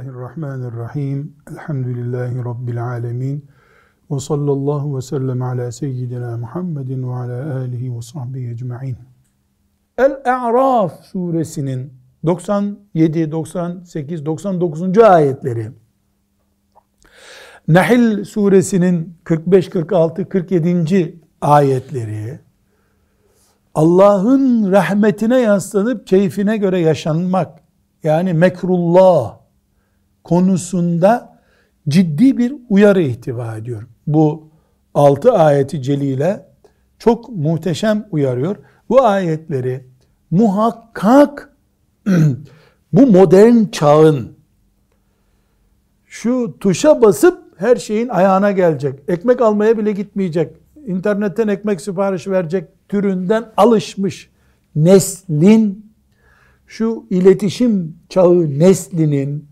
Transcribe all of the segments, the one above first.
Bismillahirrahmanirrahim. Elhamdülillahi Rabbil alemin. Ve sallallahu ve sellem ala seyyidina Muhammedin ve ala alihi ve sahbihi ecma'in. El-A'raf suresinin 97, 98, 99. ayetleri, Nahl suresinin 45, 46, 47. ayetleri, Allah'ın rahmetine yaslanıp keyfine göre yaşanmak, yani mekrullah konusunda ciddi bir uyarı ihtiva ediyor. Bu altı ayeti celile çok muhteşem uyarıyor. Bu ayetleri muhakkak bu modern çağın şu tuşa basıp her şeyin ayağına gelecek. Ekmek almaya bile gitmeyecek. İnternetten ekmek siparişi verecek türünden alışmış neslin şu iletişim çağı neslinin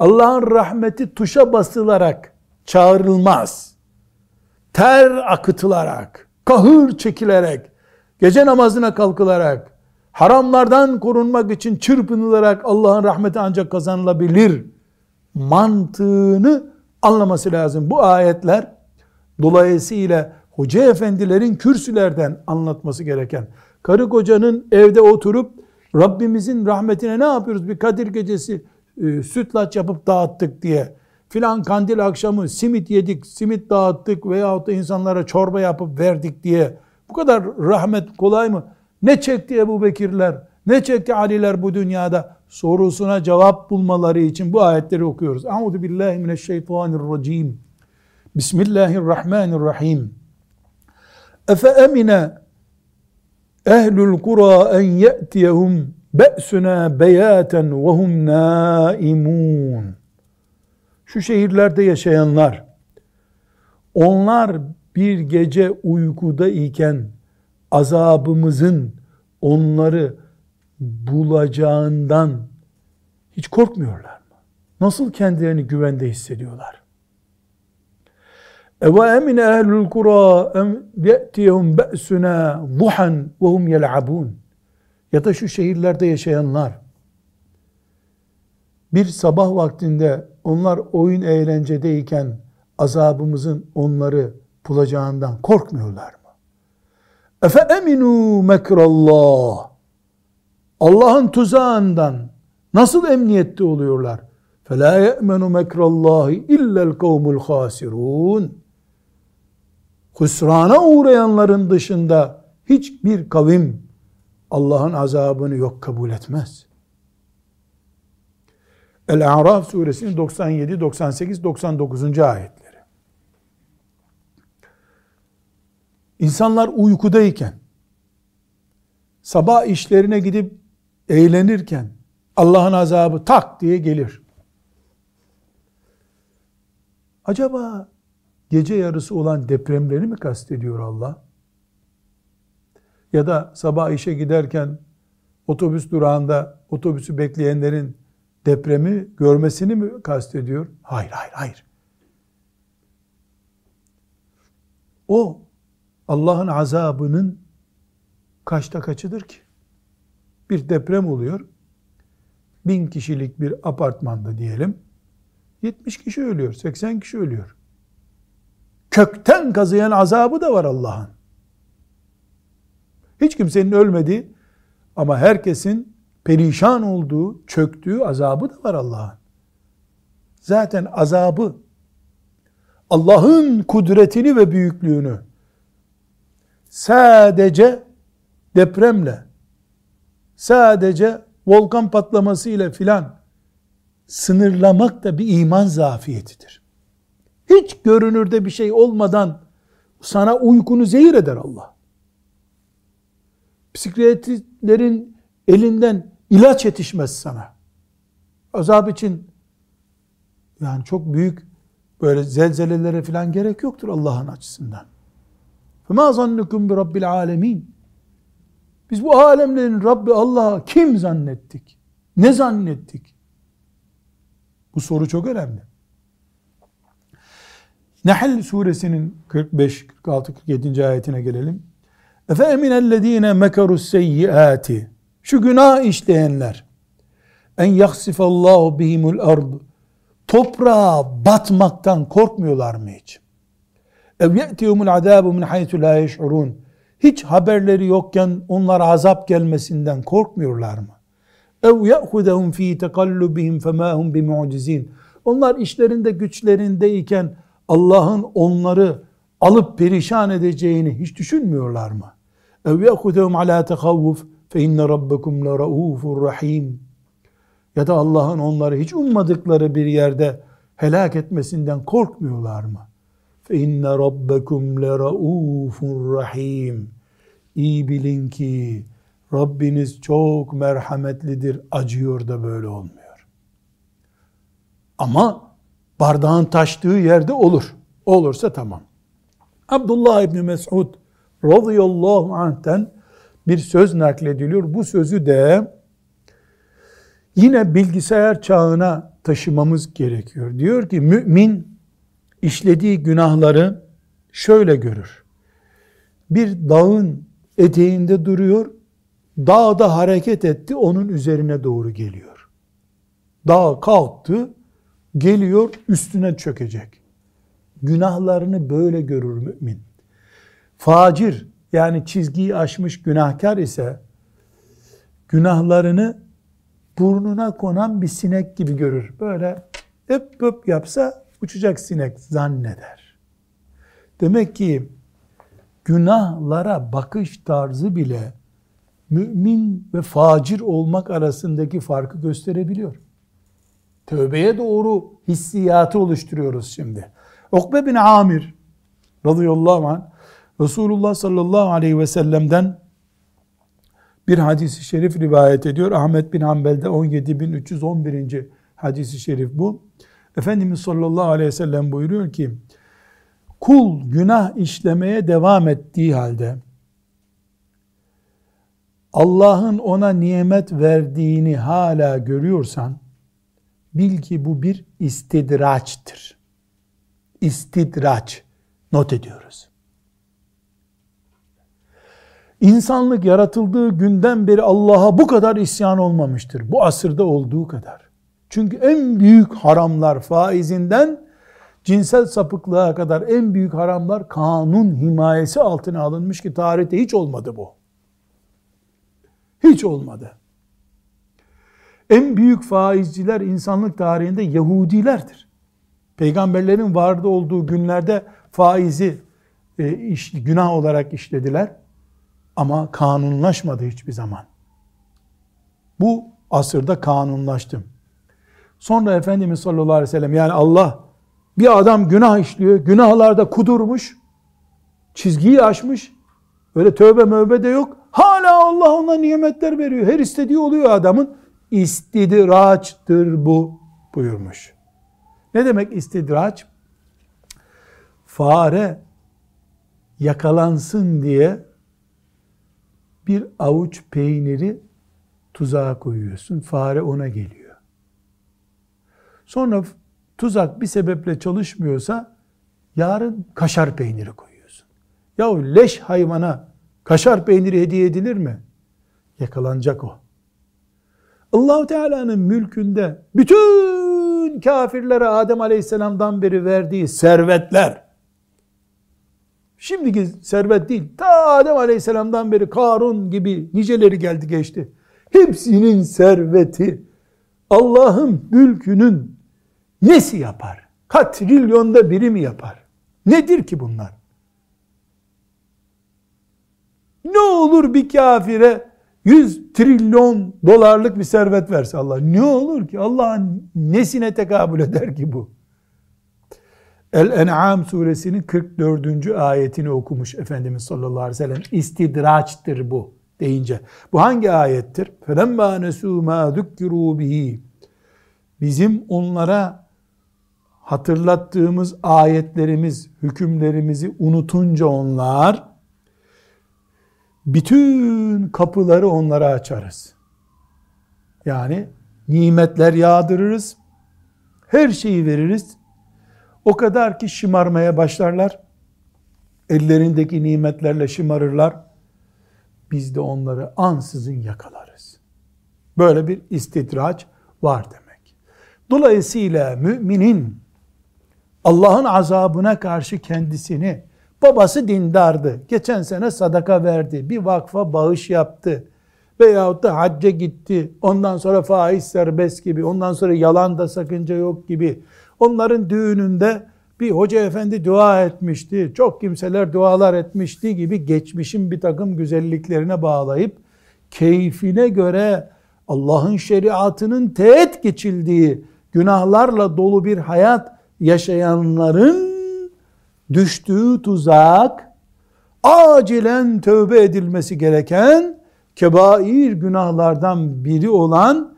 Allah'ın rahmeti tuşa basılarak çağrılmaz. Ter akıtılarak, kahır çekilerek, gece namazına kalkılarak, haramlardan korunmak için çırpınılarak Allah'ın rahmeti ancak kazanılabilir mantığını anlaması lazım. Bu ayetler dolayısıyla hoca efendilerin kürsülerden anlatması gereken, karı kocanın evde oturup Rabbimizin rahmetine ne yapıyoruz? Bir Kadir gecesi e, sütlaç yapıp dağıttık diye filan kandil akşamı simit yedik, simit dağıttık veyahut da insanlara çorba yapıp verdik diye bu kadar rahmet kolay mı? Ne çekti Ebu Bekirler, ne çekti Aliler bu dünyada sorusuna cevap bulmaları için bu ayetleri okuyoruz. Euzu billahi mineşşeytanirracim. Bismillahirrahmanirrahim. Efe emine ehlul kura en ye'tiyehum be'suna beyaten ve hum naimun. Şu şehirlerde yaşayanlar onlar bir gece uykuda iken azabımızın onları bulacağından hiç korkmuyorlar mı? Nasıl kendilerini güvende hissediyorlar? Eve emine ehlul kura em ye'tiyehum be'suna duhan ve hum yel'abun ya da şu şehirlerde yaşayanlar bir sabah vaktinde onlar oyun eğlencedeyken azabımızın onları bulacağından korkmuyorlar mı? Efe eminu mekrallah Allah'ın tuzağından nasıl emniyette oluyorlar? فَلَا يَأْمَنُ مَكْرَ اللّٰهِ اِلَّا الْقَوْمُ الْخَاسِرُونَ Hüsrana uğrayanların dışında hiçbir kavim Allah'ın azabını yok kabul etmez. El-A'raf suresinin 97, 98, 99. ayetleri. İnsanlar uykudayken, sabah işlerine gidip eğlenirken, Allah'ın azabı tak diye gelir. Acaba gece yarısı olan depremleri mi kastediyor Allah? Ya da sabah işe giderken otobüs durağında otobüsü bekleyenlerin depremi görmesini mi kastediyor? Hayır, hayır, hayır. O Allah'ın azabının kaçta kaçıdır ki? Bir deprem oluyor. Bin kişilik bir apartmanda diyelim. 70 kişi ölüyor, 80 kişi ölüyor. Kökten kazıyan azabı da var Allah'ın. Hiç kimsenin ölmediği ama herkesin perişan olduğu, çöktüğü azabı da var Allah'ın. Zaten azabı Allah'ın kudretini ve büyüklüğünü sadece depremle, sadece volkan patlaması ile filan sınırlamak da bir iman zafiyetidir. Hiç görünürde bir şey olmadan sana uykunu zehir eder Allah psikiyatristlerin elinden ilaç yetişmez sana. Azap için yani çok büyük böyle zelzelelere falan gerek yoktur Allah'ın açısından. فَمَا ظَنُّكُمْ بِرَبِّ alemin. Biz bu alemlerin Rabbi Allah'a kim zannettik? Ne zannettik? Bu soru çok önemli. Nahl suresinin 45, 46, 47. ayetine gelelim. Efe eminellezine mekarus seyyiati. Şu günah işleyenler. en yaksifallahu bihimul ard. Toprağa batmaktan korkmuyorlar mı hiç? Ev ye'tiyumul azabu min haythu la yeş'urun. Hiç haberleri yokken onlara azap gelmesinden korkmuyorlar mı? Ev ya'khudahum fi tekallubihim fema hum bimu'cizin. Onlar işlerinde güçlerindeyken Allah'ın onları alıp perişan edeceğini hiç düşünmüyorlar mı? Ev ya'khudahum ala tekavvuf fe inne rabbekum la raufur rahim. Ya da Allah'ın onları hiç ummadıkları bir yerde helak etmesinden korkmuyorlar mı? Fe inne rabbekum la raufur rahim. İyi bilin ki Rabbiniz çok merhametlidir, acıyor da böyle olmuyor. Ama bardağın taştığı yerde olur. Olursa tamam. Abdullah İbni Mesud radıyallahu anh'ten bir söz naklediliyor. Bu sözü de yine bilgisayar çağına taşımamız gerekiyor. Diyor ki mümin işlediği günahları şöyle görür. Bir dağın eteğinde duruyor, dağda hareket etti, onun üzerine doğru geliyor. Dağ kalktı, geliyor, üstüne çökecek. Günahlarını böyle görür mümin. Facir, yani çizgiyi aşmış günahkar ise, günahlarını burnuna konan bir sinek gibi görür. Böyle öp öp yapsa uçacak sinek zanneder. Demek ki günahlara bakış tarzı bile mümin ve facir olmak arasındaki farkı gösterebiliyor. Tövbeye doğru hissiyatı oluşturuyoruz şimdi. Ukbe bin Amir radıyallahu anh Resulullah sallallahu aleyhi ve sellem'den bir hadisi şerif rivayet ediyor. Ahmet bin Hanbel'de 17311. hadisi şerif bu. Efendimiz sallallahu aleyhi ve sellem buyuruyor ki kul günah işlemeye devam ettiği halde Allah'ın ona nimet verdiğini hala görüyorsan bil ki bu bir istidraçtır. İstidraç not ediyoruz. İnsanlık yaratıldığı günden beri Allah'a bu kadar isyan olmamıştır. Bu asırda olduğu kadar. Çünkü en büyük haramlar faizinden cinsel sapıklığa kadar en büyük haramlar kanun himayesi altına alınmış ki tarihte hiç olmadı bu. Hiç olmadı. En büyük faizciler insanlık tarihinde Yahudilerdir. Peygamberlerin vardı olduğu günlerde faizi e, iş, günah olarak işlediler. Ama kanunlaşmadı hiçbir zaman. Bu asırda kanunlaştı. Sonra Efendimiz sallallahu aleyhi ve sellem yani Allah bir adam günah işliyor, günahlarda kudurmuş, çizgiyi aşmış, öyle tövbe mövbe de yok. Hala Allah ona nimetler veriyor. Her istediği oluyor adamın. İstidraçtır bu buyurmuş. Ne demek istidraç? Fare yakalansın diye bir avuç peyniri tuzağa koyuyorsun. Fare ona geliyor. Sonra tuzak bir sebeple çalışmıyorsa yarın kaşar peyniri koyuyorsun. Ya leş hayvana kaşar peyniri hediye edilir mi? Yakalanacak o. Allahu Teala'nın mülkünde bütün kafirlere Adem Aleyhisselam'dan beri verdiği servetler şimdiki servet değil ta Adem Aleyhisselam'dan beri Karun gibi niceleri geldi geçti. Hepsinin serveti Allah'ın mülkünün nesi yapar? Kaç trilyonda biri mi yapar? Nedir ki bunlar? Ne olur bir kafire 100 trilyon dolarlık bir servet verse Allah. Ne olur ki? Allah'ın nesine tekabül eder ki bu? El-En'am suresinin 44. ayetini okumuş Efendimiz sallallahu aleyhi ve sellem. İstidraçtır bu deyince. Bu hangi ayettir? فَلَمَّا نَسُوا مَا ذُكِّرُوا بِهِ Bizim onlara hatırlattığımız ayetlerimiz, hükümlerimizi unutunca onlar, bütün kapıları onlara açarız. Yani nimetler yağdırırız, her şeyi veririz. o kadar ki şımarmaya başlarlar. Ellerindeki nimetlerle şımarırlar. Biz de onları ansızın yakalarız. Böyle bir istidraç var demek. Dolayısıyla müminin Allah'ın azabına karşı kendisini babası dindardı. Geçen sene sadaka verdi. Bir vakfa bağış yaptı. Veyahut da hacca gitti. Ondan sonra faiz serbest gibi. Ondan sonra yalan da sakınca yok gibi. Onların düğününde bir hoca efendi dua etmişti. Çok kimseler dualar etmişti gibi geçmişin bir takım güzelliklerine bağlayıp keyfine göre Allah'ın şeriatının teğet geçildiği günahlarla dolu bir hayat yaşayanların düştüğü tuzak acilen tövbe edilmesi gereken kebair günahlardan biri olan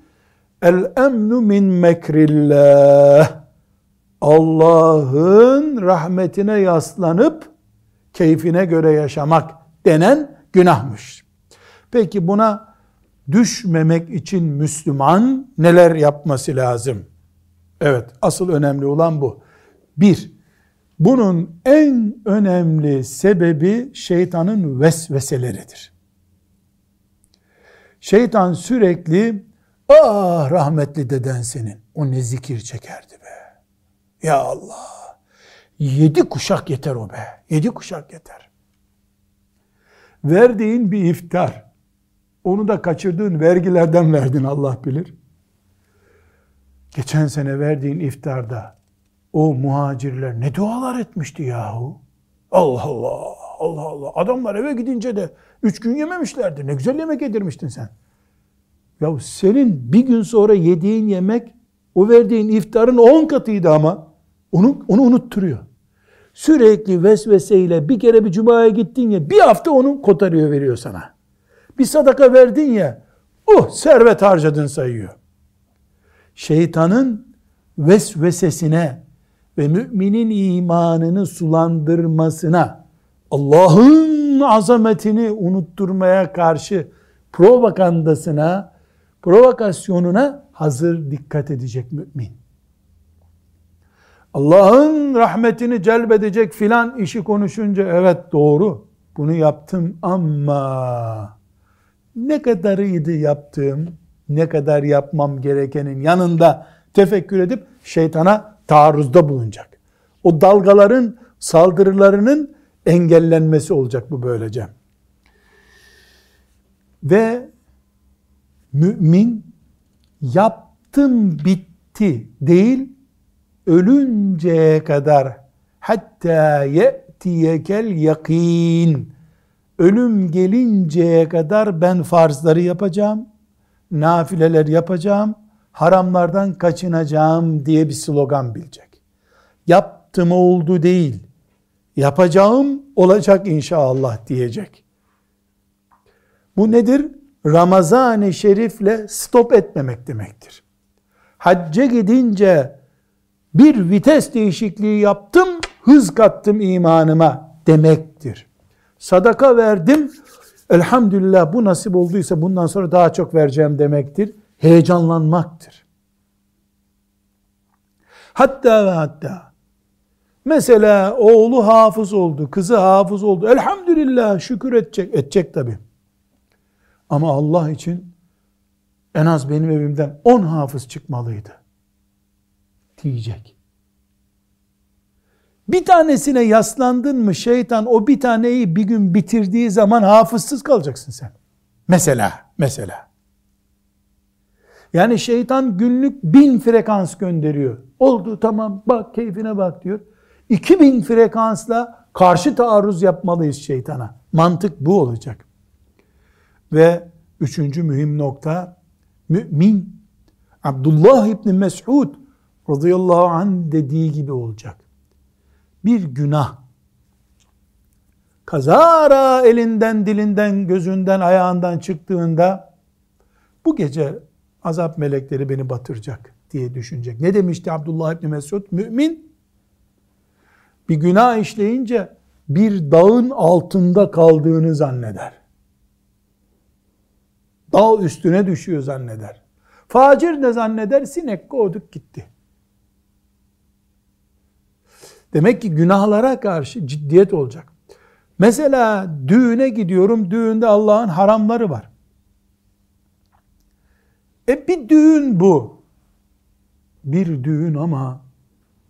el emnu min mekrillah Allah'ın rahmetine yaslanıp keyfine göre yaşamak denen günahmış. Peki buna düşmemek için Müslüman neler yapması lazım? Evet, asıl önemli olan bu. Bir, bunun en önemli sebebi şeytanın vesveseleridir. Şeytan sürekli, ah rahmetli deden senin, o ne zikir çekerdi be. Ya Allah, yedi kuşak yeter o be, yedi kuşak yeter. Verdiğin bir iftar, onu da kaçırdığın vergilerden verdin Allah bilir. Geçen sene verdiğin iftarda o muhacirler ne dualar etmişti yahu. Allah Allah, Allah Allah. Adamlar eve gidince de üç gün yememişlerdi. Ne güzel yemek yedirmiştin sen. Ya senin bir gün sonra yediğin yemek o verdiğin iftarın on katıydı ama onu, onu unutturuyor. Sürekli vesveseyle bir kere bir cumaya gittin ya bir hafta onu kotarıyor veriyor sana. Bir sadaka verdin ya oh servet harcadın sayıyor. Şeytanın vesvesesine ve müminin imanını sulandırmasına, Allah'ın azametini unutturmaya karşı provokandasına, provokasyonuna hazır dikkat edecek mümin. Allah'ın rahmetini celbedecek filan işi konuşunca evet doğru bunu yaptım ama ne kadarıydı yaptığım, ne kadar yapmam gerekenin yanında tefekkür edip şeytana taarruzda bulunacak. O dalgaların saldırılarının engellenmesi olacak bu böylece. Ve mümin yaptım bitti değil ölünceye kadar hatta ye'tiyekel yakin ölüm gelinceye kadar ben farzları yapacağım nafileler yapacağım haramlardan kaçınacağım diye bir slogan bilecek. Yaptım oldu değil, yapacağım olacak inşallah diyecek. Bu nedir? Ramazan-ı Şerif'le stop etmemek demektir. Hacca gidince bir vites değişikliği yaptım, hız kattım imanıma demektir. Sadaka verdim, elhamdülillah bu nasip olduysa bundan sonra daha çok vereceğim demektir heyecanlanmaktır. Hatta ve hatta mesela oğlu hafız oldu, kızı hafız oldu. Elhamdülillah şükür edecek, edecek tabi. Ama Allah için en az benim evimden on hafız çıkmalıydı diyecek. Bir tanesine yaslandın mı şeytan o bir taneyi bir gün bitirdiği zaman hafızsız kalacaksın sen. Mesela, mesela. Yani şeytan günlük bin frekans gönderiyor. Oldu tamam bak keyfine bak diyor. 2000 frekansla karşı taarruz yapmalıyız şeytana. Mantık bu olacak. Ve üçüncü mühim nokta mümin Abdullah İbni Mes'ud radıyallahu anh dediği gibi olacak. Bir günah kazara elinden, dilinden, gözünden, ayağından çıktığında bu gece azap melekleri beni batıracak diye düşünecek. Ne demişti Abdullah İbni Mesud? Mümin bir günah işleyince bir dağın altında kaldığını zanneder. Dağ üstüne düşüyor zanneder. Facir ne zanneder? Sinek kovduk gitti. Demek ki günahlara karşı ciddiyet olacak. Mesela düğüne gidiyorum, düğünde Allah'ın haramları var. E bir düğün bu. bir düğün ama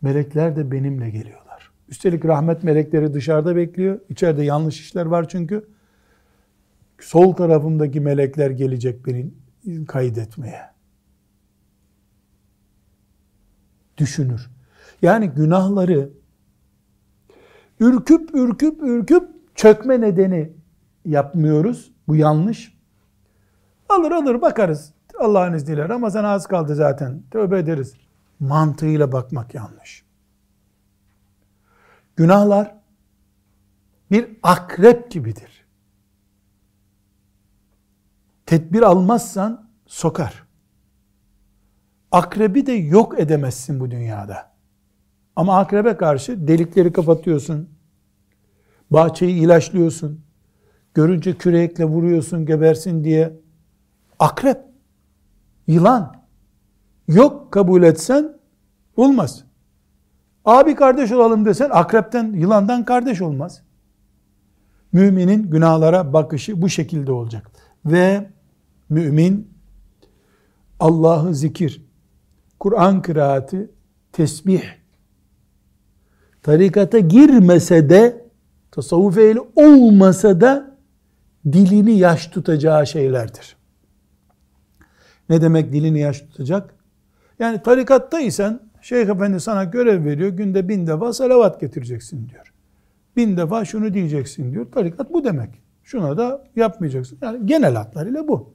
melekler de benimle geliyorlar. Üstelik rahmet melekleri dışarıda bekliyor. İçeride yanlış işler var çünkü. Sol tarafımdaki melekler gelecek beni kaydetmeye. Düşünür. Yani günahları ürküp ürküp ürküp çökme nedeni yapmıyoruz. Bu yanlış. Alır alır bakarız. Allah'ın izniyle. Ramazan az kaldı zaten. Tövbe ederiz. Mantığıyla bakmak yanlış. Günahlar bir akrep gibidir. Tedbir almazsan sokar. Akrebi de yok edemezsin bu dünyada. Ama akrebe karşı delikleri kapatıyorsun. Bahçeyi ilaçlıyorsun. Görünce kürekle vuruyorsun gebersin diye. Akrep, yılan. Yok kabul etsen olmaz. Abi kardeş olalım desen akrepten, yılandan kardeş olmaz. Müminin günahlara bakışı bu şekilde olacak. Ve mümin Allah'ı zikir, Kur'an kıraati, tesbih, tarikata girmese de, tasavvuf ehli olmasa da dilini yaş tutacağı şeylerdir. Ne demek dilini yaş tutacak? Yani tarikattaysan Şeyh Efendi sana görev veriyor. Günde bin defa salavat getireceksin diyor. Bin defa şunu diyeceksin diyor. Tarikat bu demek. Şuna da yapmayacaksın. Yani genel hatlarıyla bu.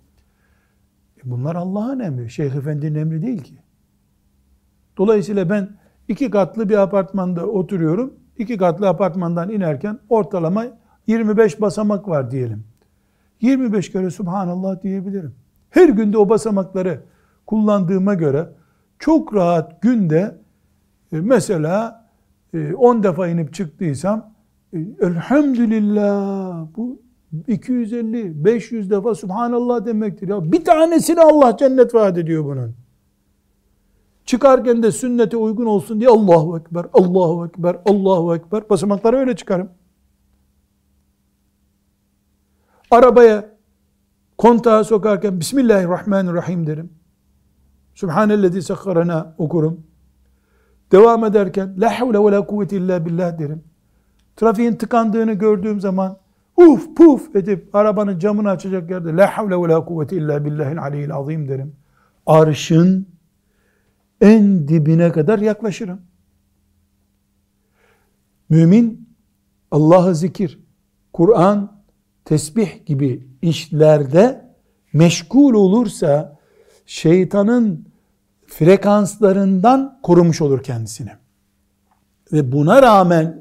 E bunlar Allah'ın emri. Şeyh Efendi'nin emri değil ki. Dolayısıyla ben iki katlı bir apartmanda oturuyorum. İki katlı apartmandan inerken ortalama 25 basamak var diyelim. 25 kere Subhanallah diyebilirim. Her günde o basamakları kullandığıma göre çok rahat günde e, mesela 10 e, defa inip çıktıysam e, elhamdülillah bu 250 500 defa subhanallah demektir ya. Bir tanesini Allah cennet vaat ediyor bunun. Çıkarken de sünnete uygun olsun diye Allahu Ekber, Allahu Ekber, Allahu Ekber. Basamakları öyle çıkarım. Arabaya kontağı sokarken Bismillahirrahmanirrahim derim. Sübhanellezi sakharana okurum. Devam ederken la havle ve la kuvvete illa billah derim. Trafiğin tıkandığını gördüğüm zaman uf puf edip arabanın camını açacak yerde la havle ve la kuvvete illa billahil aliyyil azim derim. Arşın en dibine kadar yaklaşırım. Mümin Allah'ı zikir, Kur'an, tesbih gibi işlerde meşgul olursa şeytanın frekanslarından korumuş olur kendisini. Ve buna rağmen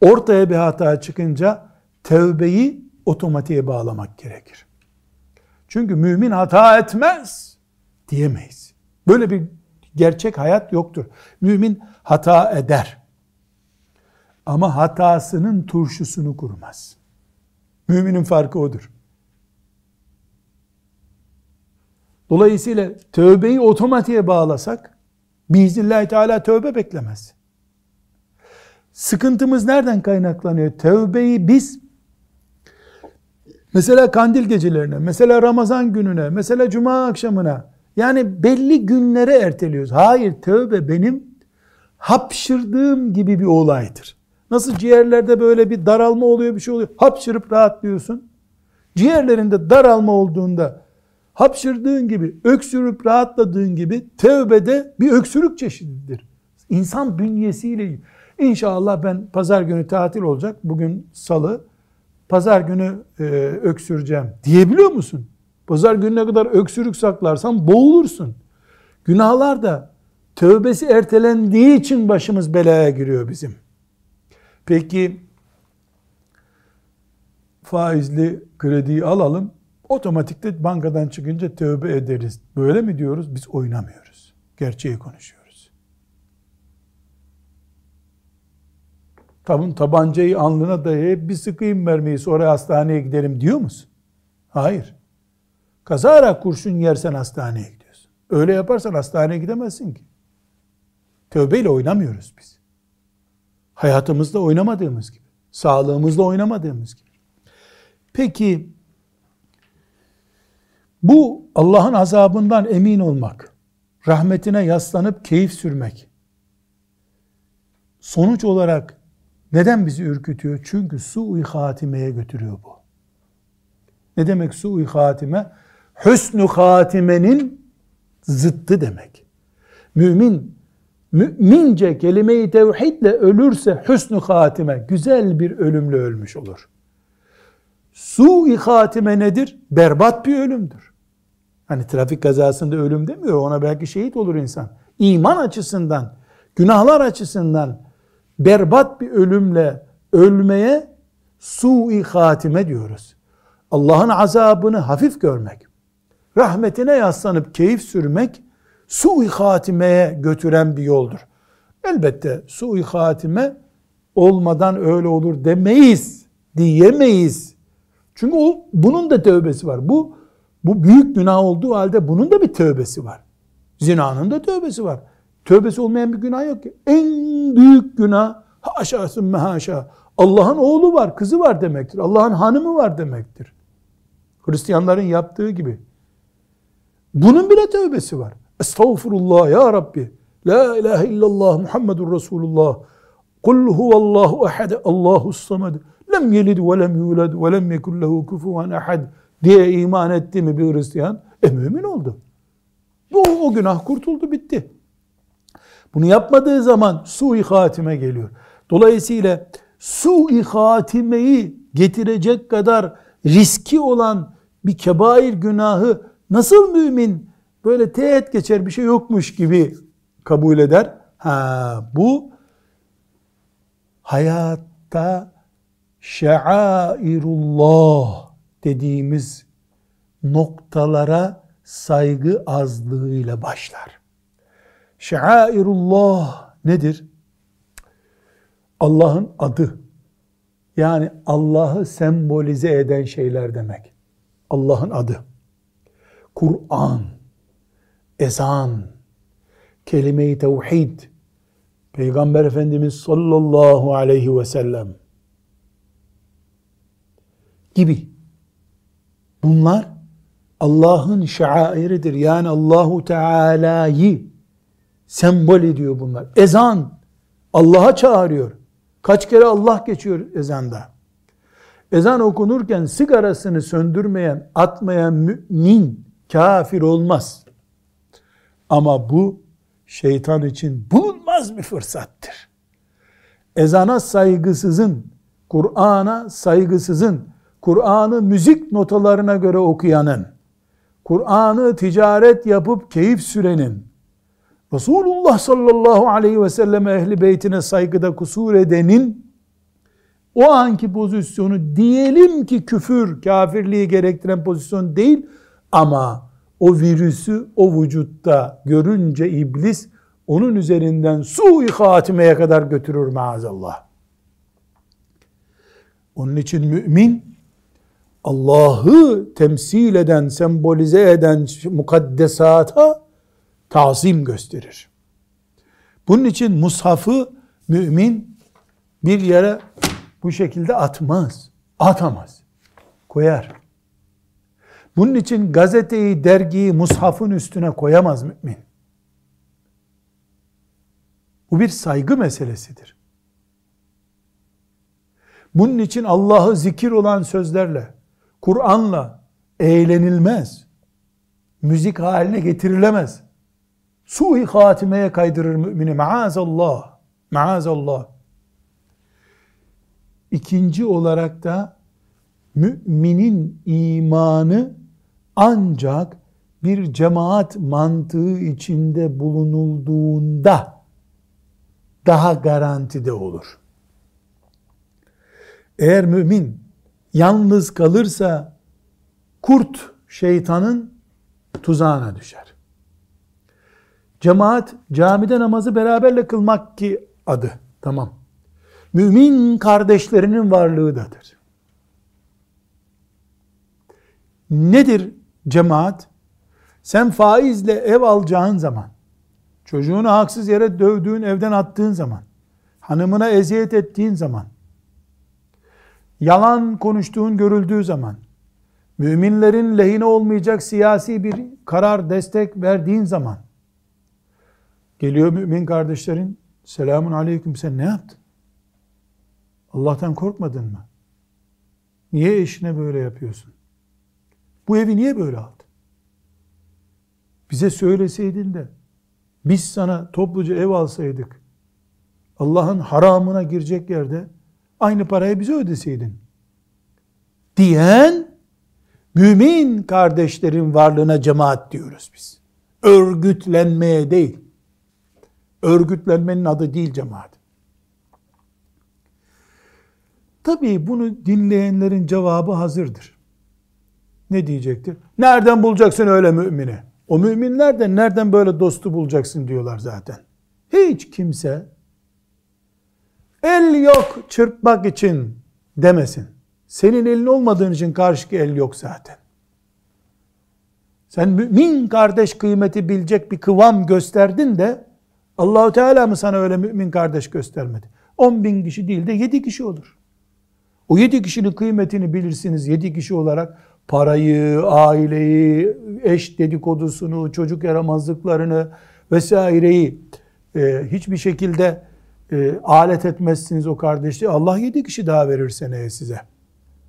ortaya bir hata çıkınca tevbeyi otomatiğe bağlamak gerekir. Çünkü mümin hata etmez diyemeyiz. Böyle bir gerçek hayat yoktur. Mümin hata eder. Ama hatasının turşusunu kurmaz. Müminin farkı odur. Dolayısıyla tövbeyi otomatiğe bağlasak biiznillahü teala tövbe beklemez. Sıkıntımız nereden kaynaklanıyor? Tövbeyi biz mesela kandil gecelerine, mesela Ramazan gününe, mesela cuma akşamına yani belli günlere erteliyoruz. Hayır tövbe benim hapşırdığım gibi bir olaydır. Nasıl ciğerlerde böyle bir daralma oluyor bir şey oluyor. Hapşırıp rahatlıyorsun. Ciğerlerinde daralma olduğunda hapşırdığın gibi, öksürüp rahatladığın gibi tevbede bir öksürük çeşididir. İnsan bünyesiyle İnşallah ben pazar günü tatil olacak. Bugün salı. Pazar günü e, öksüreceğim diyebiliyor musun? Pazar gününe kadar öksürük saklarsan boğulursun. Günahlar da tövbesi ertelendiği için başımız belaya giriyor bizim. Peki faizli krediyi alalım. Otomatikte bankadan çıkınca tövbe ederiz. Böyle mi diyoruz? Biz oynamıyoruz. Gerçeği konuşuyoruz. Tabun tabancayı alnına dayayıp bir sıkayım mermiyi sonra hastaneye giderim diyor musun? Hayır. Kazara kurşun yersen hastaneye gidiyorsun. Öyle yaparsan hastaneye gidemezsin ki. Tövbeyle oynamıyoruz biz. Hayatımızda oynamadığımız gibi. Sağlığımızla oynamadığımız gibi. Peki bu Allah'ın azabından emin olmak rahmetine yaslanıp keyif sürmek. Sonuç olarak neden bizi ürkütüyor? Çünkü su hatimeye götürüyor bu. Ne demek su hatime? Hüsnü hatimenin zıttı demek. Mümin mümince kelime-i tevhidle ölürse hüsnü hatime, güzel bir ölümle ölmüş olur. Su-i hatime nedir? Berbat bir ölümdür. Hani trafik kazasında ölüm demiyor, ona belki şehit olur insan. İman açısından, günahlar açısından berbat bir ölümle ölmeye su-i hatime diyoruz. Allah'ın azabını hafif görmek, rahmetine yaslanıp keyif sürmek, su-i hatimeye götüren bir yoldur. Elbette su-i hatime olmadan öyle olur demeyiz, diyemeyiz. Çünkü o, bunun da tövbesi var. Bu, bu büyük günah olduğu halde bunun da bir tövbesi var. Zinanın da tövbesi var. Tövbesi olmayan bir günah yok ki. En büyük günah haşa sümme haşa. Allah'ın oğlu var, kızı var demektir. Allah'ın hanımı var demektir. Hristiyanların yaptığı gibi. Bunun bile tövbesi var. Estağfurullah ya Rabbi. La ilahe illallah Muhammedur Resulullah. Kul huvallahu ahad Allahu samed. Lem yelid ve lem yulad ve lem yekun lehu kufuven ahad diye iman etti mi bir Hristiyan? E mümin oldu. Bu o günah kurtuldu bitti. Bunu yapmadığı zaman su-i hatime geliyor. Dolayısıyla su-i hatimeyi getirecek kadar riski olan bir kebair günahı nasıl mümin böyle teğet geçer bir şey yokmuş gibi kabul eder? Ha bu hayatta şairullah dediğimiz noktalara saygı azlığıyla başlar. Şairullah nedir? Allah'ın adı. Yani Allah'ı sembolize eden şeyler demek. Allah'ın adı. Kur'an, ezan, kelime-i tevhid, Peygamber Efendimiz sallallahu aleyhi ve sellem gibi. Bunlar Allah'ın şairidir. Yani Allahu Teala'yı sembol ediyor bunlar. Ezan Allah'a çağırıyor. Kaç kere Allah geçiyor ezanda. Ezan okunurken sigarasını söndürmeyen, atmayan mümin kafir olmaz. Ama bu şeytan için bulunmaz bir fırsattır. Ezana saygısızın, Kur'an'a saygısızın, Kur'an'ı müzik notalarına göre okuyanın, Kur'an'ı ticaret yapıp keyif sürenin, Resulullah sallallahu aleyhi ve selleme ehli beytine saygıda kusur edenin o anki pozisyonu diyelim ki küfür, kafirliği gerektiren pozisyon değil ama o virüsü o vücutta görünce iblis onun üzerinden su-i hatimeye kadar götürür maazallah. Onun için mümin Allah'ı temsil eden, sembolize eden mukaddesata tazim gösterir. Bunun için mushafı mümin bir yere bu şekilde atmaz. Atamaz. Koyar. Bunun için gazeteyi, dergiyi mushafın üstüne koyamaz mümin. Bu bir saygı meselesidir. Bunun için Allah'ı zikir olan sözlerle, Kur'an'la eğlenilmez. Müzik haline getirilemez. Suhi hatimeye kaydırır mümini. Maazallah. Maazallah. İkinci olarak da müminin imanı ancak bir cemaat mantığı içinde bulunulduğunda daha garantide olur. Eğer mümin yalnız kalırsa kurt şeytanın tuzağına düşer. Cemaat camide namazı beraberle kılmak ki adı. Tamam. Mümin kardeşlerinin varlığı dadır. Nedir cemaat? Sen faizle ev alacağın zaman, çocuğunu haksız yere dövdüğün, evden attığın zaman, hanımına eziyet ettiğin zaman, yalan konuştuğun görüldüğü zaman, müminlerin lehine olmayacak siyasi bir karar destek verdiğin zaman, Geliyor mümin kardeşlerin, selamun aleyküm sen ne yaptın? Allah'tan korkmadın mı? Niye eşine böyle yapıyorsun? Bu evi niye böyle aldın? Bize söyleseydin de biz sana topluca ev alsaydık Allah'ın haramına girecek yerde aynı parayı bize ödeseydin diyen mümin kardeşlerin varlığına cemaat diyoruz biz. Örgütlenmeye değil. Örgütlenmenin adı değil cemaat. Tabii bunu dinleyenlerin cevabı hazırdır. Ne diyecektir? Nereden bulacaksın öyle mümini? O müminler de nereden böyle dostu bulacaksın diyorlar zaten. Hiç kimse el yok çırpmak için demesin. Senin elin olmadığın için karşı el yok zaten. Sen mümin kardeş kıymeti bilecek bir kıvam gösterdin de Allahu Teala mı sana öyle mümin kardeş göstermedi? 10 bin kişi değil de 7 kişi olur. O 7 kişinin kıymetini bilirsiniz 7 kişi olarak parayı, aileyi, eş dedikodusunu, çocuk yaramazlıklarını vesaireyi e, hiçbir şekilde e, alet etmezsiniz o kardeşliği. Allah yedi kişi daha verir seneye size.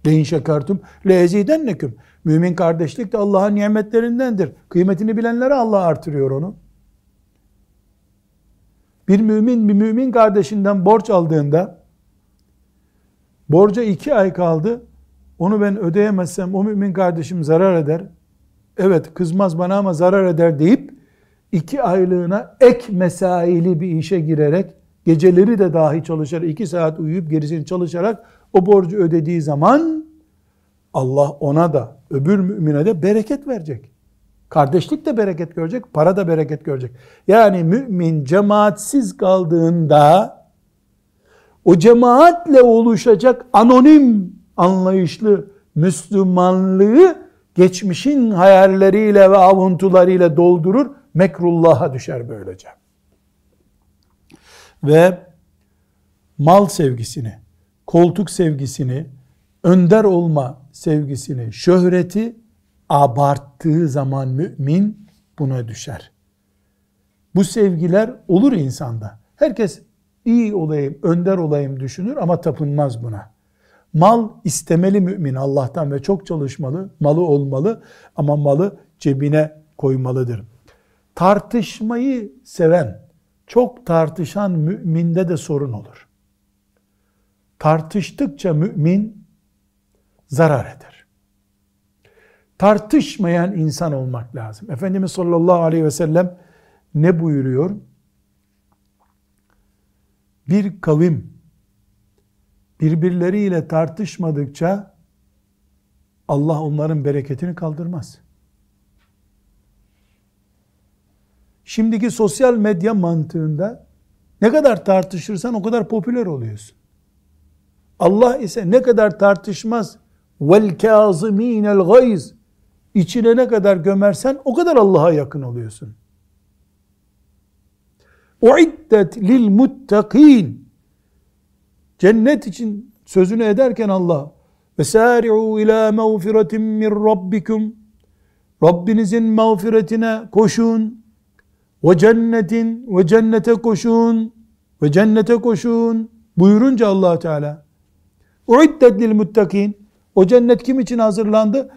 Leyin şekartum le ezidenneküm. Mümin kardeşlik de Allah'ın nimetlerindendir. Kıymetini bilenlere Allah artırıyor onu. Bir mümin bir mümin kardeşinden borç aldığında borca iki ay kaldı. Onu ben ödeyemezsem o mümin kardeşim zarar eder. Evet kızmaz bana ama zarar eder deyip iki aylığına ek mesaili bir işe girerek geceleri de dahi çalışarak iki saat uyuyup gerisini çalışarak o borcu ödediği zaman Allah ona da öbür mümine de bereket verecek. Kardeşlik de bereket görecek, para da bereket görecek. Yani mümin cemaatsiz kaldığında o cemaatle oluşacak anonim anlayışlı Müslümanlığı geçmişin hayalleriyle ve avuntularıyla doldurur, mekrullah'a düşer böylece. Ve mal sevgisini, koltuk sevgisini, önder olma sevgisini, şöhreti abarttığı zaman mümin buna düşer. Bu sevgiler olur insanda. Herkes iyi olayım, önder olayım düşünür ama tapınmaz buna. Mal istemeli mümin Allah'tan ve çok çalışmalı, malı olmalı ama malı cebine koymalıdır. Tartışmayı seven, çok tartışan müminde de sorun olur. Tartıştıkça mümin zarar eder. Tartışmayan insan olmak lazım. Efendimiz sallallahu aleyhi ve sellem ne buyuruyor? Bir kavim birbirleriyle tartışmadıkça Allah onların bereketini kaldırmaz. Şimdiki sosyal medya mantığında ne kadar tartışırsan o kadar popüler oluyorsun. Allah ise ne kadar tartışmaz vel kâzimînel gayz içine ne kadar gömersen o kadar Allah'a yakın oluyorsun. Uiddet lil muttakîn Cennet için sözünü ederken Allah ve sari'u ila mağfiretin min rabbikum. Rabbinizin mağfiretine koşun. Ve cennetin ve cennete koşun ve cennete koşun. Buyurunca allah Teala uiddet lil muttakin o cennet kim için hazırlandı?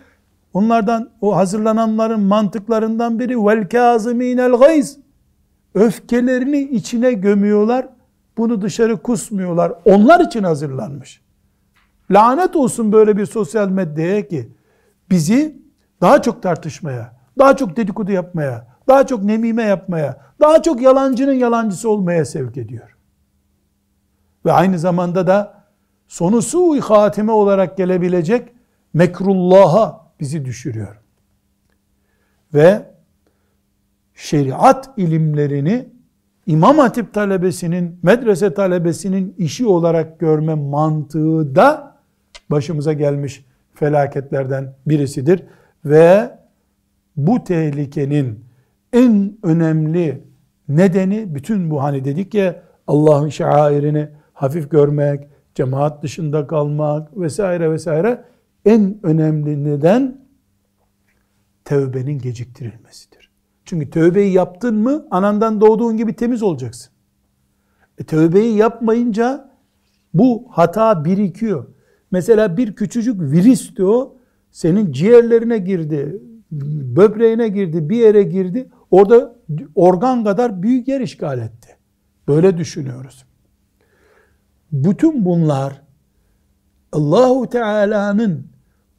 Onlardan o hazırlananların mantıklarından biri vel kâzimînel gayz. Öfkelerini içine gömüyorlar bunu dışarı kusmuyorlar. Onlar için hazırlanmış. Lanet olsun böyle bir sosyal medyaya ki bizi daha çok tartışmaya, daha çok dedikodu yapmaya, daha çok nemime yapmaya, daha çok yalancının yalancısı olmaya sevk ediyor. Ve aynı zamanda da sonu su hatime olarak gelebilecek mekrullah'a bizi düşürüyor. Ve şeriat ilimlerini İmam Hatip talebesinin, medrese talebesinin işi olarak görme mantığı da başımıza gelmiş felaketlerden birisidir. Ve bu tehlikenin en önemli nedeni bütün bu hani dedik ya Allah'ın şairini hafif görmek, cemaat dışında kalmak vesaire vesaire en önemli neden tevbenin geciktirilmesidir. Çünkü tövbeyi yaptın mı anandan doğduğun gibi temiz olacaksın. E, tövbeyi yapmayınca bu hata birikiyor. Mesela bir küçücük virüstü o. Senin ciğerlerine girdi, böbreğine girdi, bir yere girdi. Orada organ kadar büyük yer işgal etti. Böyle düşünüyoruz. Bütün bunlar Allahu Teala'nın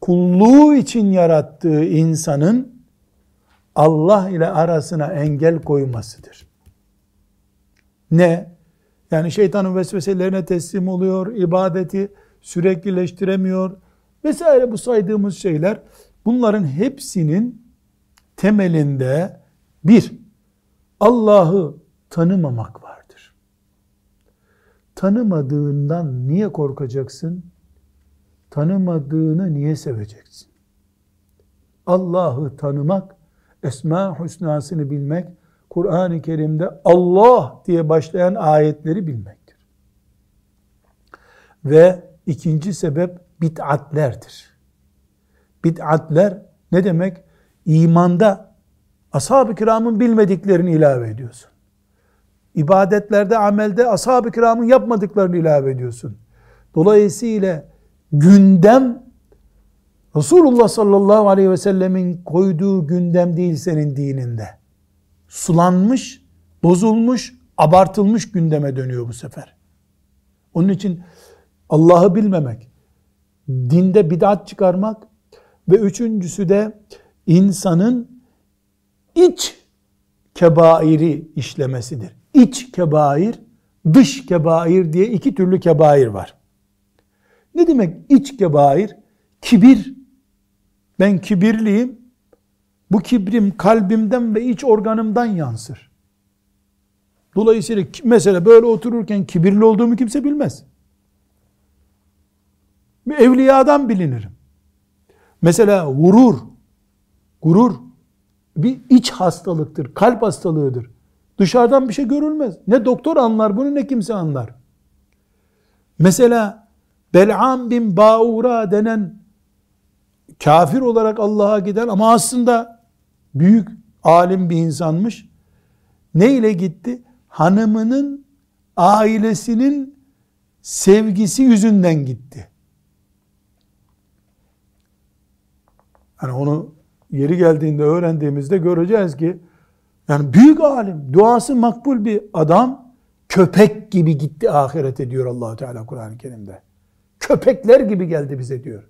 kulluğu için yarattığı insanın Allah ile arasına engel koymasıdır. Ne? Yani şeytanın vesveselerine teslim oluyor, ibadeti süreklileştiremiyor vesaire bu saydığımız şeyler bunların hepsinin temelinde bir Allah'ı tanımamak vardır. Tanımadığından niye korkacaksın? Tanımadığını niye seveceksin? Allah'ı tanımak, Esma Hüsna'sını bilmek, Kur'an-ı Kerim'de Allah diye başlayan ayetleri bilmektir. Ve ikinci sebep bid'atlerdir. Bid'atler ne demek? İmanda ashab-ı kiramın bilmediklerini ilave ediyorsun. İbadetlerde, amelde ashab-ı kiramın yapmadıklarını ilave ediyorsun. Dolayısıyla gündem Resulullah sallallahu aleyhi ve sellemin koyduğu gündem değil senin dininde. Sulanmış, bozulmuş, abartılmış gündeme dönüyor bu sefer. Onun için Allah'ı bilmemek, dinde bid'at çıkarmak ve üçüncüsü de insanın iç kebairi işlemesidir. İç kebair, dış kebair diye iki türlü kebair var. Ne demek iç kebair? Kibir. Ben kibirliyim. Bu kibrim kalbimden ve iç organımdan yansır. Dolayısıyla mesela böyle otururken kibirli olduğumu kimse bilmez. Bir evliyadan bilinirim. Mesela gurur, gurur bir iç hastalıktır, kalp hastalığıdır. Dışarıdan bir şey görülmez. Ne doktor anlar bunu ne kimse anlar. Mesela Bel'am bin Baura denen kafir olarak Allah'a giden ama aslında büyük alim bir insanmış. Ne ile gitti? Hanımının ailesinin sevgisi yüzünden gitti. Hani onu yeri geldiğinde öğrendiğimizde göreceğiz ki yani büyük alim, duası makbul bir adam köpek gibi gitti ahirete diyor allah Teala Kur'an-ı Kerim'de. Köpekler gibi geldi bize diyor.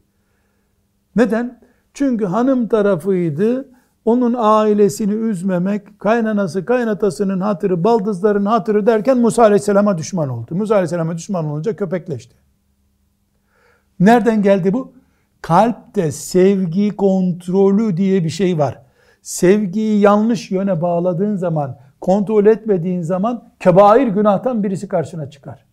Neden? Çünkü hanım tarafıydı, onun ailesini üzmemek, kaynanası, kaynatasının hatırı, baldızların hatırı derken Musa Aleyhisselam'a düşman oldu. Musa Aleyhisselam'a düşman olunca köpekleşti. Nereden geldi bu? Kalpte sevgi kontrolü diye bir şey var. Sevgiyi yanlış yöne bağladığın zaman, kontrol etmediğin zaman kebair günahtan birisi karşına çıkar.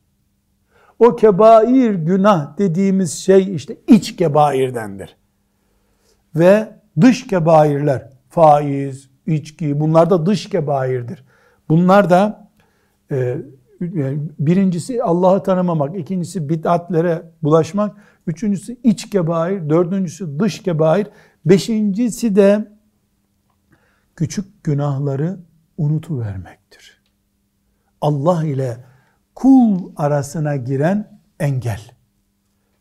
O kebair günah dediğimiz şey işte iç kebairdendir. Ve dış kebairler, faiz, içki bunlar da dış kebairdir. Bunlar da e, birincisi Allah'ı tanımamak, ikincisi bid'atlere bulaşmak, üçüncüsü iç kebair, dördüncüsü dış kebair, beşincisi de küçük günahları unutuvermektir. Allah ile kul arasına giren engel.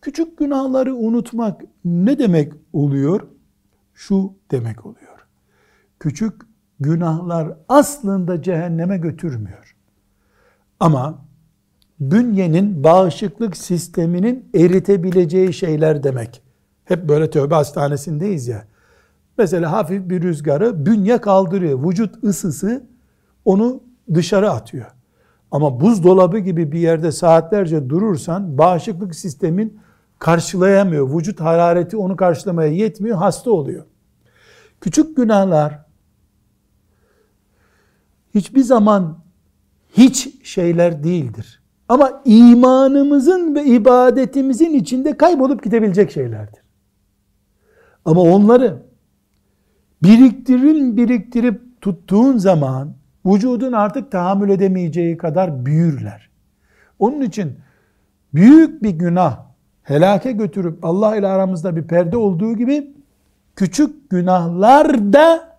Küçük günahları unutmak ne demek oluyor? Şu demek oluyor. Küçük günahlar aslında cehenneme götürmüyor. Ama bünyenin bağışıklık sisteminin eritebileceği şeyler demek. Hep böyle tövbe hastanesindeyiz ya. Mesela hafif bir rüzgarı bünye kaldırıyor. Vücut ısısı onu dışarı atıyor. Ama buzdolabı gibi bir yerde saatlerce durursan bağışıklık sistemin karşılayamıyor. Vücut harareti onu karşılamaya yetmiyor, hasta oluyor. Küçük günahlar hiçbir zaman hiç şeyler değildir. Ama imanımızın ve ibadetimizin içinde kaybolup gidebilecek şeylerdir. Ama onları biriktirin biriktirip tuttuğun zaman vücudun artık tahammül edemeyeceği kadar büyürler. Onun için büyük bir günah helake götürüp Allah ile aramızda bir perde olduğu gibi küçük günahlar da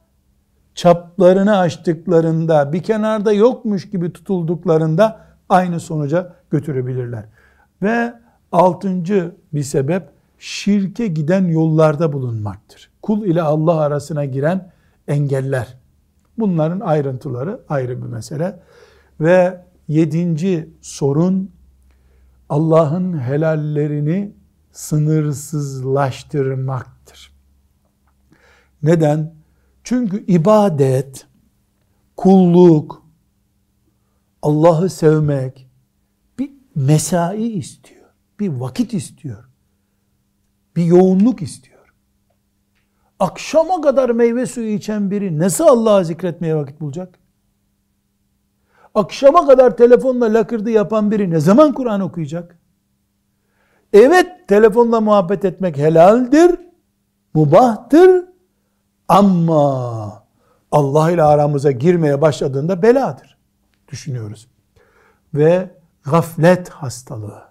çaplarını açtıklarında, bir kenarda yokmuş gibi tutulduklarında aynı sonuca götürebilirler. Ve altıncı bir sebep şirke giden yollarda bulunmaktır. Kul ile Allah arasına giren engeller. Bunların ayrıntıları ayrı bir mesele. Ve yedinci sorun Allah'ın helallerini sınırsızlaştırmaktır. Neden? Çünkü ibadet, kulluk, Allah'ı sevmek bir mesai istiyor. Bir vakit istiyor. Bir yoğunluk istiyor. Akşama kadar meyve suyu içen biri nasıl Allah'ı zikretmeye vakit bulacak? Akşama kadar telefonla lakırdı yapan biri ne zaman Kur'an okuyacak? Evet telefonla muhabbet etmek helaldir, mubahtır ama Allah ile aramıza girmeye başladığında beladır. Düşünüyoruz. Ve gaflet hastalığı.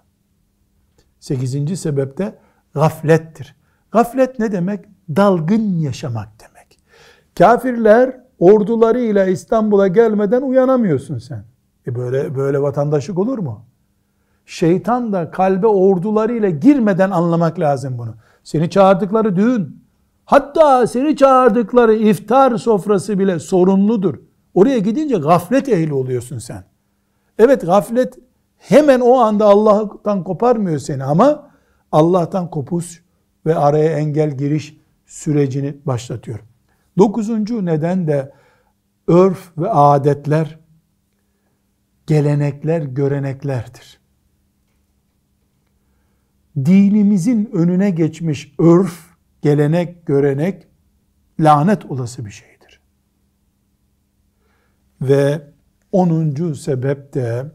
Sekizinci sebepte gaflettir. Gaflet ne demek? Dalgın yaşamak demek. Kafirler ordularıyla İstanbul'a gelmeden uyanamıyorsun sen. E böyle böyle vatandaşlık olur mu? Şeytan da kalbe ordularıyla girmeden anlamak lazım bunu. Seni çağırdıkları düğün, hatta seni çağırdıkları iftar sofrası bile sorumludur. Oraya gidince gaflet ehli oluyorsun sen. Evet gaflet hemen o anda Allah'tan koparmıyor seni ama Allah'tan kopus ve araya engel giriş sürecini başlatıyor. Dokuzuncu neden de örf ve adetler, gelenekler, göreneklerdir. Dinimizin önüne geçmiş örf, gelenek, görenek lanet olası bir şeydir. Ve onuncu sebep de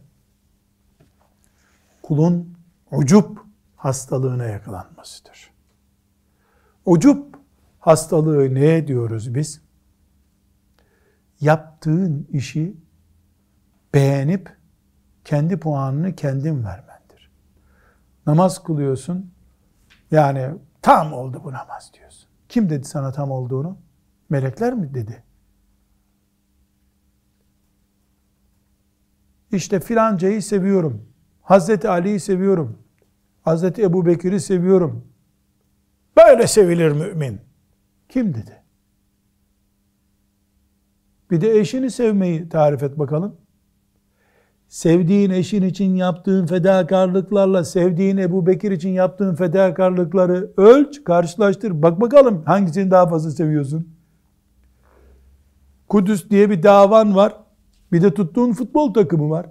kulun ucup hastalığına yakalanmasıdır. Ucup hastalığı ne diyoruz biz? Yaptığın işi beğenip kendi puanını kendin vermendir. Namaz kılıyorsun. Yani tam oldu bu namaz diyorsun. Kim dedi sana tam olduğunu? Melekler mi dedi? İşte filancayı seviyorum. Hazreti Ali'yi seviyorum. Hazreti Ebu Bekir'i seviyorum. Böyle sevilir mümin. Kim dedi? Bir de eşini sevmeyi tarif et bakalım. Sevdiğin eşin için yaptığın fedakarlıklarla sevdiğin Ebu Bekir için yaptığın fedakarlıkları ölç, karşılaştır. Bak bakalım hangisini daha fazla seviyorsun. Kudüs diye bir davan var. Bir de tuttuğun futbol takımı var.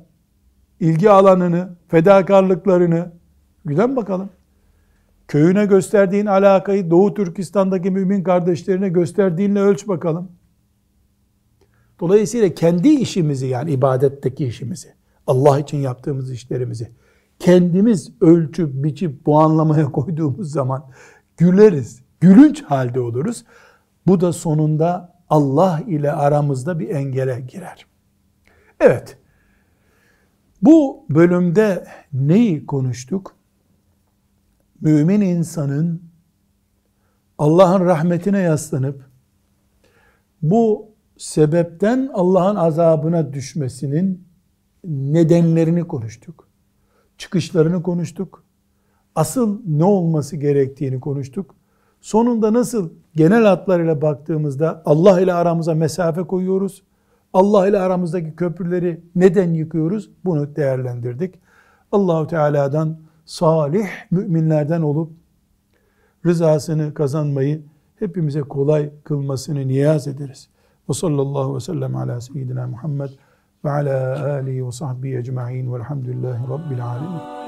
İlgi alanını, fedakarlıklarını güden bakalım. Köyüne gösterdiğin alakayı Doğu Türkistan'daki mümin kardeşlerine gösterdiğinle ölç bakalım. Dolayısıyla kendi işimizi yani ibadetteki işimizi, Allah için yaptığımız işlerimizi kendimiz ölçüp biçip bu anlamaya koyduğumuz zaman güleriz. Gülünç halde oluruz. Bu da sonunda Allah ile aramızda bir engele girer. Evet. Bu bölümde neyi konuştuk? Mümin insanın Allah'ın rahmetine yaslanıp bu sebepten Allah'ın azabına düşmesinin nedenlerini konuştuk. Çıkışlarını konuştuk. Asıl ne olması gerektiğini konuştuk. Sonunda nasıl genel hatlarıyla baktığımızda Allah ile aramıza mesafe koyuyoruz. Allah ile aramızdaki köprüleri neden yıkıyoruz? Bunu değerlendirdik. Allahu Teala'dan salih müminlerden olup rızasını kazanmayı hepimize kolay kılmasını niyaz ederiz. Ve sallallahu ve sellem ala seyyidina Muhammed ve ala alihi ve sahbihi ecma'in velhamdülillahi rabbil alemin.